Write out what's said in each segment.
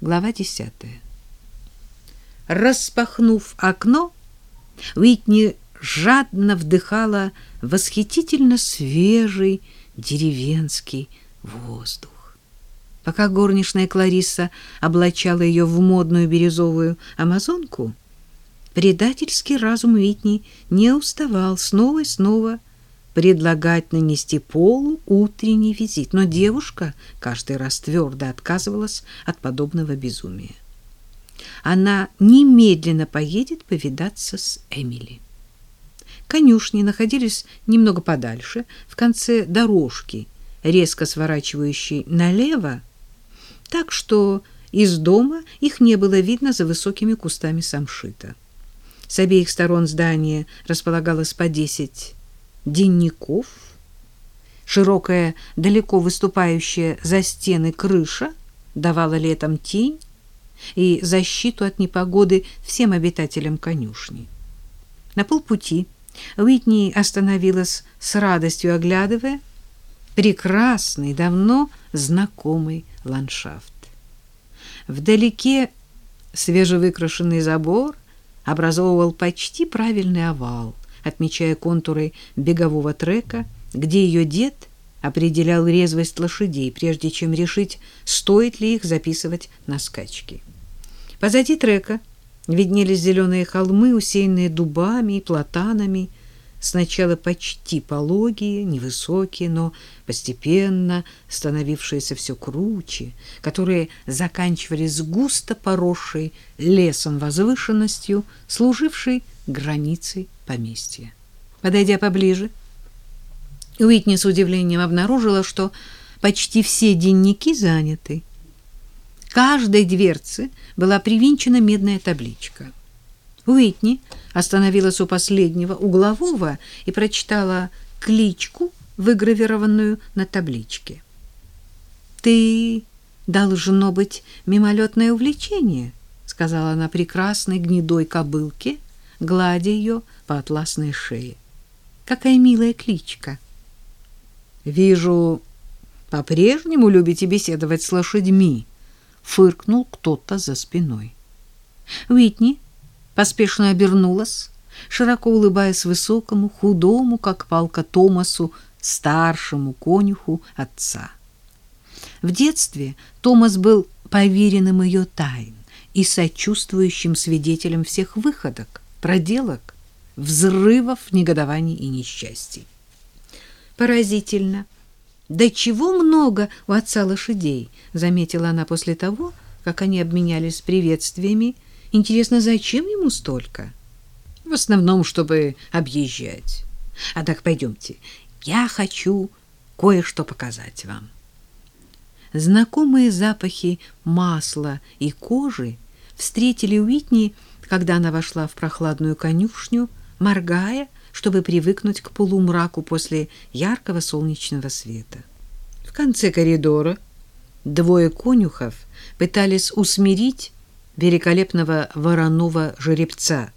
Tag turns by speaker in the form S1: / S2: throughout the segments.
S1: Глава десятая. Распахнув окно, Уитни жадно вдыхала восхитительно свежий деревенский воздух. Пока горничная Кларисса облачала ее в модную бирюзовую амазонку, предательский разум Уитни не уставал снова и снова предлагать нанести Полу утренний визит, но девушка каждый раз твердо отказывалась от подобного безумия. Она немедленно поедет повидаться с Эмили. Конюшни находились немного подальше, в конце дорожки, резко сворачивающей налево, так что из дома их не было видно за высокими кустами самшита. С обеих сторон здания располагалось по десять денников, широкая, далеко выступающая за стены крыша давала летом тень и защиту от непогоды всем обитателям конюшни. На полпути Уитни остановилась с радостью, оглядывая прекрасный, давно знакомый ландшафт. Вдалеке свежевыкрашенный забор образовывал почти правильный овал — отмечая контуры бегового трека, где ее дед определял резвость лошадей, прежде чем решить, стоит ли их записывать на скачки. Позади трека виднелись зеленые холмы, усеянные дубами и платанами, сначала почти пологие, невысокие, но постепенно становившиеся все круче, которые заканчивались густо поросшей лесом возвышенностью, служившей границей поместья. Подойдя поближе, Уитни с удивлением обнаружила, что почти все денники заняты. Каждой дверце была привинчена медная табличка. Уитни остановилась у последнего углового и прочитала кличку, выгравированную на табличке. «Ты, должно быть, мимолетное увлечение», — сказала она прекрасной гнедой кобылке, гладя ее по атласной шее. «Какая милая кличка!» «Вижу, по-прежнему любите беседовать с лошадьми», — фыркнул кто-то за спиной. Уитни поспешно обернулась, широко улыбаясь высокому, худому, как палка Томасу, старшему конюху отца. В детстве Томас был поверенным ее тайн и сочувствующим свидетелем всех выходок, проделок, взрывов, негодований и несчастий. Поразительно. Да чего много у отца лошадей, заметила она после того, как они обменялись приветствиями Интересно, зачем ему столько? В основном, чтобы объезжать. А так пойдемте. Я хочу кое-что показать вам. Знакомые запахи масла и кожи встретили Уитни, когда она вошла в прохладную конюшню, моргая, чтобы привыкнуть к полумраку после яркого солнечного света. В конце коридора двое конюхов пытались усмирить великолепного вороного жеребца,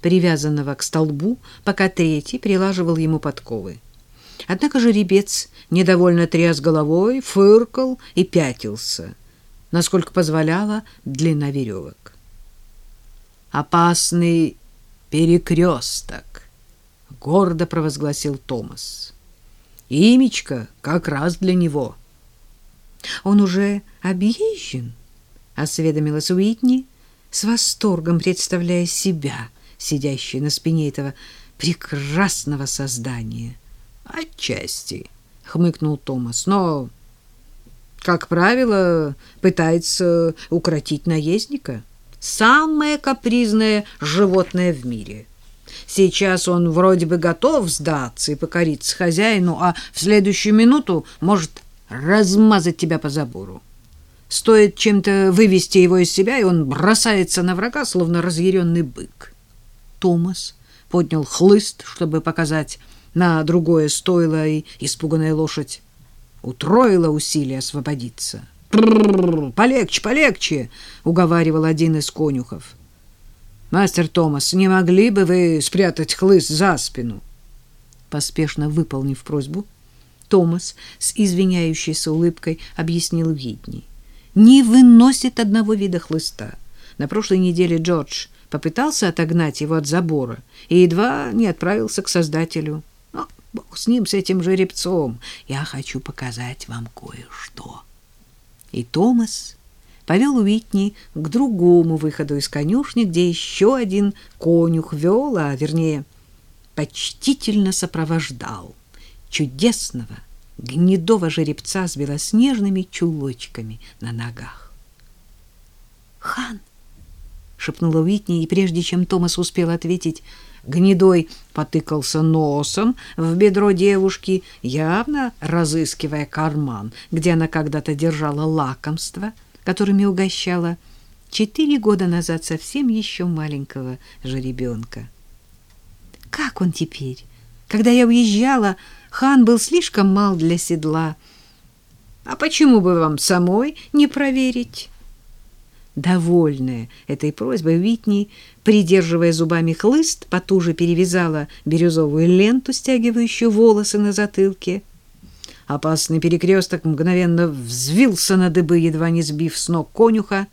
S1: привязанного к столбу, пока третий прилаживал ему подковы. Однако жеребец недовольно тряс головой, фыркал и пятился, насколько позволяла длина веревок. «Опасный перекресток», — гордо провозгласил Томас. «Имечко как раз для него». «Он уже объезжен?» — осведомилась Уитни, с восторгом представляя себя, сидящей на спине этого прекрасного создания. «Отчасти», — хмыкнул Томас, — «но, как правило, пытается укротить наездника. Самое капризное животное в мире». Сейчас он вроде бы готов сдаться и покориться хозяину, а в следующую минуту может размазать тебя по забору. Стоит чем-то вывести его из себя, и он бросается на врага, словно разъяренный бык. Томас поднял хлыст, чтобы показать на другое стойло, и испуганная лошадь утроила усилия освободиться. «Полегче, полегче!» — уговаривал один из конюхов. «Мастер Томас, не могли бы вы спрятать хлыст за спину?» Поспешно выполнив просьбу, Томас с извиняющейся улыбкой объяснил Витни. не выносит одного вида хлыста. На прошлой неделе Джордж попытался отогнать его от забора и едва не отправился к создателю. Но бог с ним, с этим жеребцом. Я хочу показать вам кое-что. И Томас повел Уитни к другому выходу из конюшни, где еще один конюх вел, а вернее, почтительно сопровождал чудесного гнедого жеребца с белоснежными чулочками на ногах. «Хан!» — шепнула Уитни, и прежде чем Томас успел ответить, гнедой потыкался носом в бедро девушки, явно разыскивая карман, где она когда-то держала лакомство, которыми угощала четыре года назад совсем еще маленького жеребенка. «Как он теперь? Когда я уезжала, хан был слишком мал для седла. А почему бы вам самой не проверить?» Довольная этой просьбой, Витни, придерживая зубами хлыст, потуже перевязала бирюзовую ленту, стягивающую волосы на затылке. Опасный перекресток мгновенно взвился на дыбы, едва не сбив с ног конюха.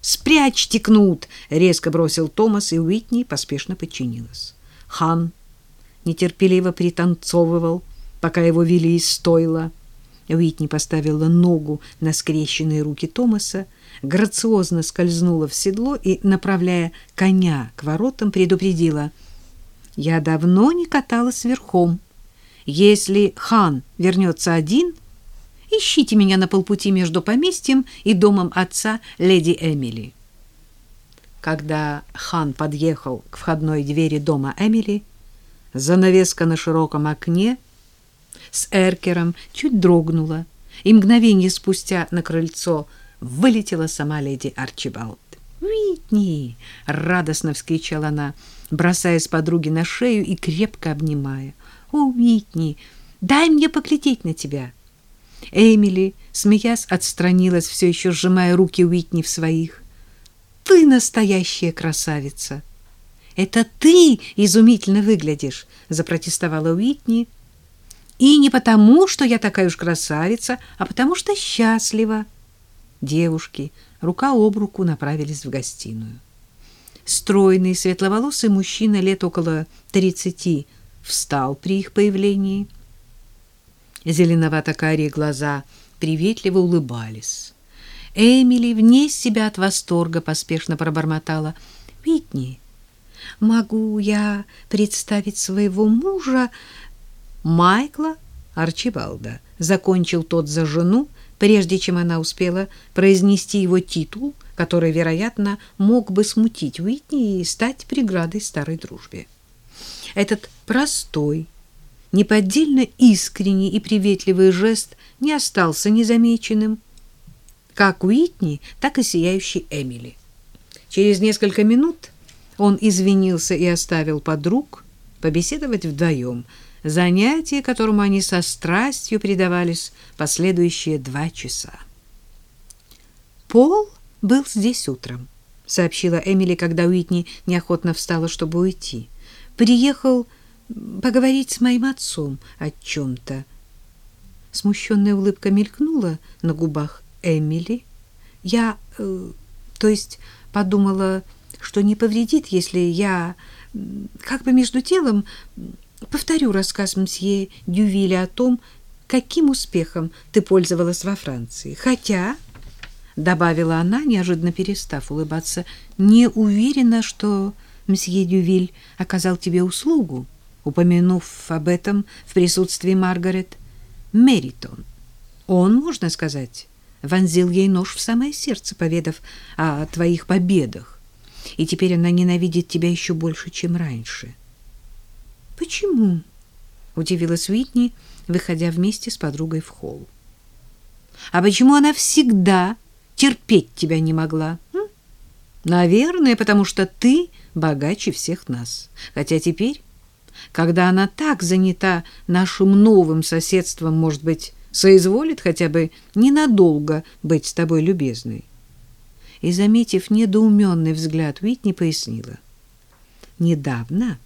S1: «Спрячьте кнут!» — резко бросил Томас, и Уитни поспешно подчинилась. Хан нетерпеливо пританцовывал, пока его вели из стойла. Уитни поставила ногу на скрещенные руки Томаса, грациозно скользнула в седло и, направляя коня к воротам, предупредила. «Я давно не каталась верхом. Если хан вернется один, ищите меня на полпути между поместьем и домом отца леди Эмили». Когда хан подъехал к входной двери дома Эмили, занавеска на широком окне с эркером чуть дрогнула, и мгновение спустя на крыльцо – вылетела сама леди Арчибалд. «Уитни!» — радостно вскричала она, бросаясь подруге на шею и крепко обнимая. «О, Уитни, дай мне поглядеть на тебя!» Эмили, смеясь, отстранилась, все еще сжимая руки Уитни в своих. «Ты настоящая красавица!» «Это ты изумительно выглядишь!» — запротестовала Уитни. «И не потому, что я такая уж красавица, а потому что счастлива!» Девушки рука об руку направились в гостиную. Стройный светловолосый мужчина лет около тридцати встал при их появлении. Зеленовато-карие глаза приветливо улыбались. Эмили вне себя от восторга поспешно пробормотала. «Витни, могу я представить своего мужа Майкла Арчибалда?» Закончил тот за жену, прежде чем она успела произнести его титул, который, вероятно, мог бы смутить Уитни и стать преградой старой дружбе. Этот простой, неподдельно искренний и приветливый жест не остался незамеченным, как Уитни, так и сияющей Эмили. Через несколько минут он извинился и оставил подруг побеседовать вдвоем – занятие, которому они со страстью предавались последующие два часа. «Пол был здесь утром», — сообщила Эмили, когда Уитни неохотно встала, чтобы уйти. «Приехал поговорить с моим отцом о чем-то». Смущенная улыбка мелькнула на губах Эмили. «Я, э, то есть, подумала, что не повредит, если я как бы между делом Повторю рассказ мсье Дювиля о том, каким успехом ты пользовалась во Франции. Хотя, — добавила она, неожиданно перестав улыбаться, — не уверена, что мсье Дювиль оказал тебе услугу, упомянув об этом в присутствии Маргарет Меритон. Он, можно сказать, вонзил ей нож в самое сердце, поведав о твоих победах, и теперь она ненавидит тебя еще больше, чем раньше. — Почему? удивилась Уитни, выходя вместе с подругой в холл. А почему она всегда терпеть тебя не могла? Наверное, потому что ты богаче всех нас. Хотя теперь, когда она так занята нашим новым соседством, может быть, соизволит хотя бы ненадолго быть с тобой любезной. И, заметив недоуменный взгляд, Уитни пояснила. Недавно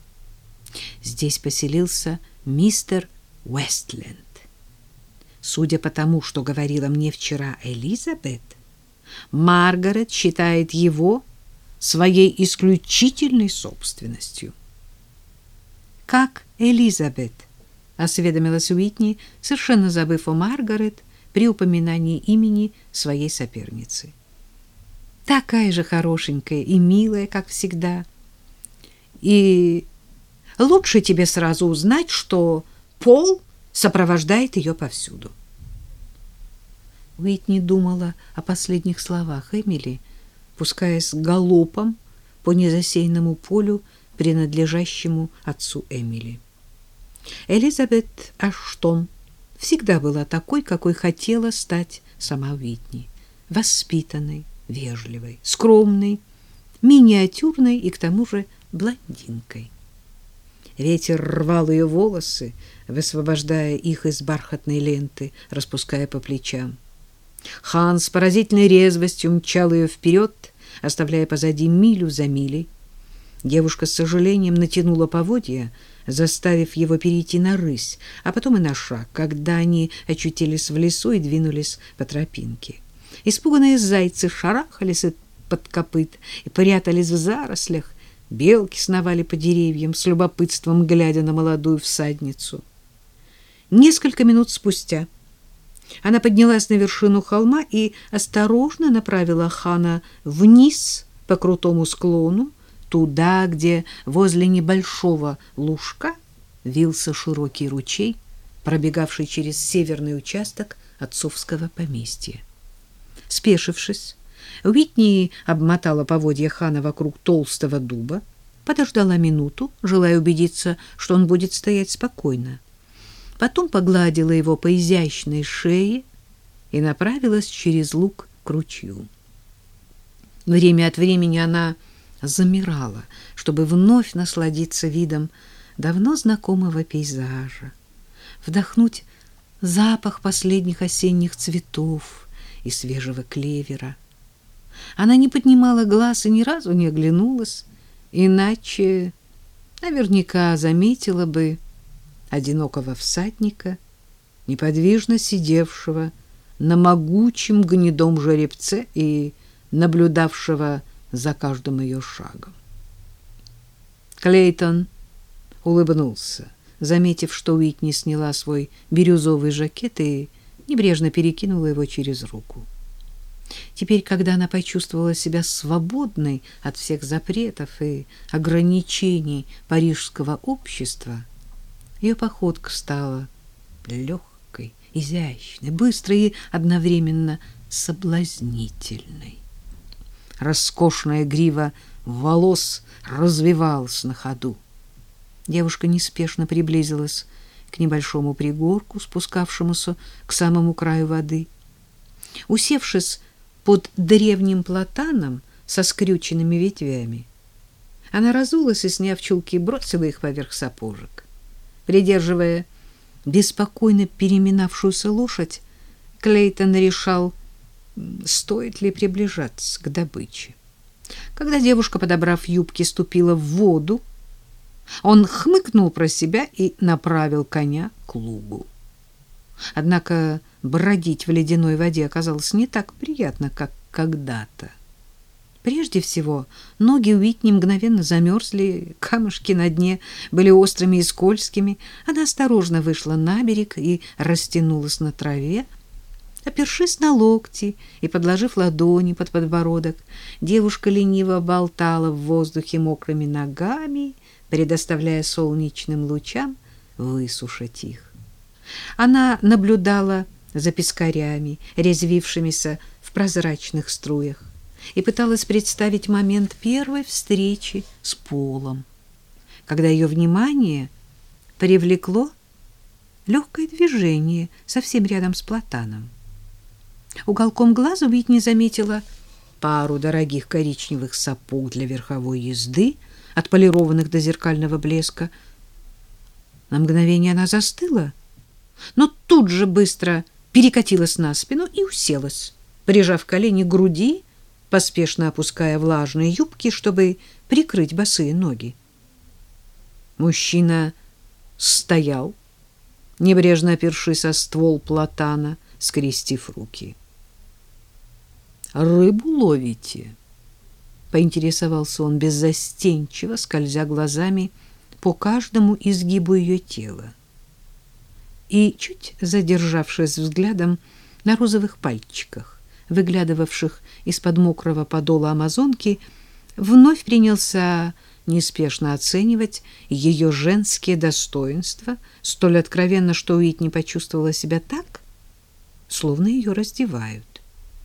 S1: здесь поселился мистер Уэстленд. Судя по тому, что говорила мне вчера Элизабет, Маргарет считает его своей исключительной собственностью. «Как Элизабет?» — осведомилась Уитни, совершенно забыв о Маргарет при упоминании имени своей соперницы. «Такая же хорошенькая и милая, как всегда. И лучше тебе сразу узнать, что Пол сопровождает ее повсюду». Уитни думала о последних словах Эмили, пускаясь галопом по незасеянному полю, принадлежащему отцу Эмили. Элизабет Аштон всегда была такой, какой хотела стать сама Уитни, воспитанной, вежливой, скромной, миниатюрной и к тому же блондинкой. Ветер рвал ее волосы, высвобождая их из бархатной ленты, распуская по плечам. Хан с поразительной резвостью мчал ее вперед, оставляя позади милю за милей. Девушка с сожалением натянула поводья, заставив его перейти на рысь, а потом и на шаг, когда они очутились в лесу и двинулись по тропинке. Испуганные зайцы шарахались под копыт и прятались в зарослях, белки сновали по деревьям с любопытством, глядя на молодую всадницу. Несколько минут спустя она поднялась на вершину холма и осторожно направила хана вниз по крутому склону, туда, где возле небольшого лужка вился широкий ручей, пробегавший через северный участок отцовского поместья. Спешившись, Уитни обмотала поводья хана вокруг толстого дуба, подождала минуту, желая убедиться, что он будет стоять спокойно потом погладила его по изящной шее и направилась через луг к ручью. Время от времени она замирала, чтобы вновь насладиться видом давно знакомого пейзажа, вдохнуть запах последних осенних цветов и свежего клевера. Она не поднимала глаз и ни разу не оглянулась, иначе наверняка заметила бы, одинокого всадника, неподвижно сидевшего на могучем гнедом жеребце и наблюдавшего за каждым ее шагом. Клейтон улыбнулся, заметив, что Уитни сняла свой бирюзовый жакет и небрежно перекинула его через руку. Теперь, когда она почувствовала себя свободной от всех запретов и ограничений парижского общества, ее походка стала легкой, изящной, быстрой и одновременно соблазнительной. Роскошная грива волос развивалась на ходу. Девушка неспешно приблизилась к небольшому пригорку, спускавшемуся к самому краю воды. Усевшись под древним платаном со скрюченными ветвями, она разулась и, сняв чулки, бросила их поверх сапожек. Придерживая беспокойно переминавшуюся лошадь, Клейтон решал, стоит ли приближаться к добыче. Когда девушка, подобрав юбки, ступила в воду, он хмыкнул про себя и направил коня к лугу. Однако бродить в ледяной воде оказалось не так приятно, как когда-то. Прежде всего, ноги Уитни мгновенно замерзли, камушки на дне были острыми и скользкими. Она осторожно вышла на берег и растянулась на траве, опершись на локти и подложив ладони под подбородок. Девушка лениво болтала в воздухе мокрыми ногами, предоставляя солнечным лучам высушить их. Она наблюдала за пескарями, резвившимися в прозрачных струях и пыталась представить момент первой встречи с Полом, когда ее внимание привлекло легкое движение совсем рядом с платаном. Уголком глаза не заметила пару дорогих коричневых сапог для верховой езды, отполированных до зеркального блеска. На мгновение она застыла, но тут же быстро перекатилась на спину и уселась, прижав колени к груди поспешно опуская влажные юбки, чтобы прикрыть босые ноги. Мужчина стоял, небрежно опершись о ствол платана, скрестив руки. рыбу ловите?» Поинтересовался он беззастенчиво, скользя глазами по каждому изгибу ее тела. И, чуть задержавшись взглядом на розовых пальчиках, выглядывавших из-под мокрого подола амазонки, вновь принялся неспешно оценивать ее женские достоинства, столь откровенно, что Уитни почувствовала себя так, словно ее раздевают.